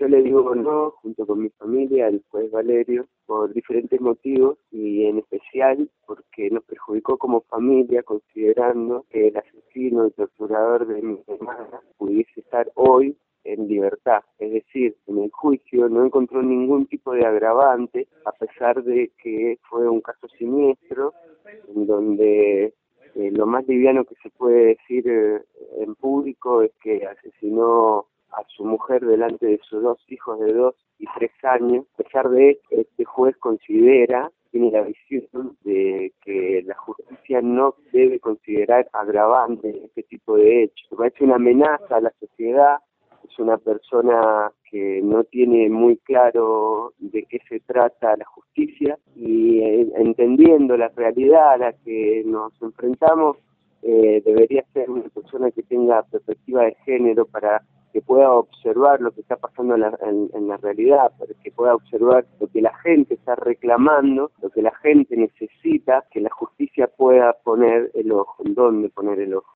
Yo le digo no, junto con mi familia, al juez Valerio, por diferentes motivos y en especial porque nos perjudicó como familia considerando que el asesino, el torturador de mi hermana pudiese estar hoy en libertad, es decir, en el juicio no encontró ningún tipo de agravante, a pesar de que fue un caso siniestro, en donde eh, lo más liviano que se puede decir eh, en público es que asesinó a su mujer delante de sus dos hijos de dos y tres años. A pesar de esto, este juez considera, tiene la visión de que la justicia no debe considerar agravante este tipo de hechos. Parece una amenaza a la sociedad, es una persona que no tiene muy claro de qué se trata la justicia y eh, entendiendo la realidad a la que nos enfrentamos, eh, debería ser una persona que tenga perspectiva de género para que pueda observar lo que está pasando en la, en, la realidad, que pueda observar lo que la gente está reclamando, lo que la gente necesita, que la justicia pueda poner el ojo, en dónde poner el ojo.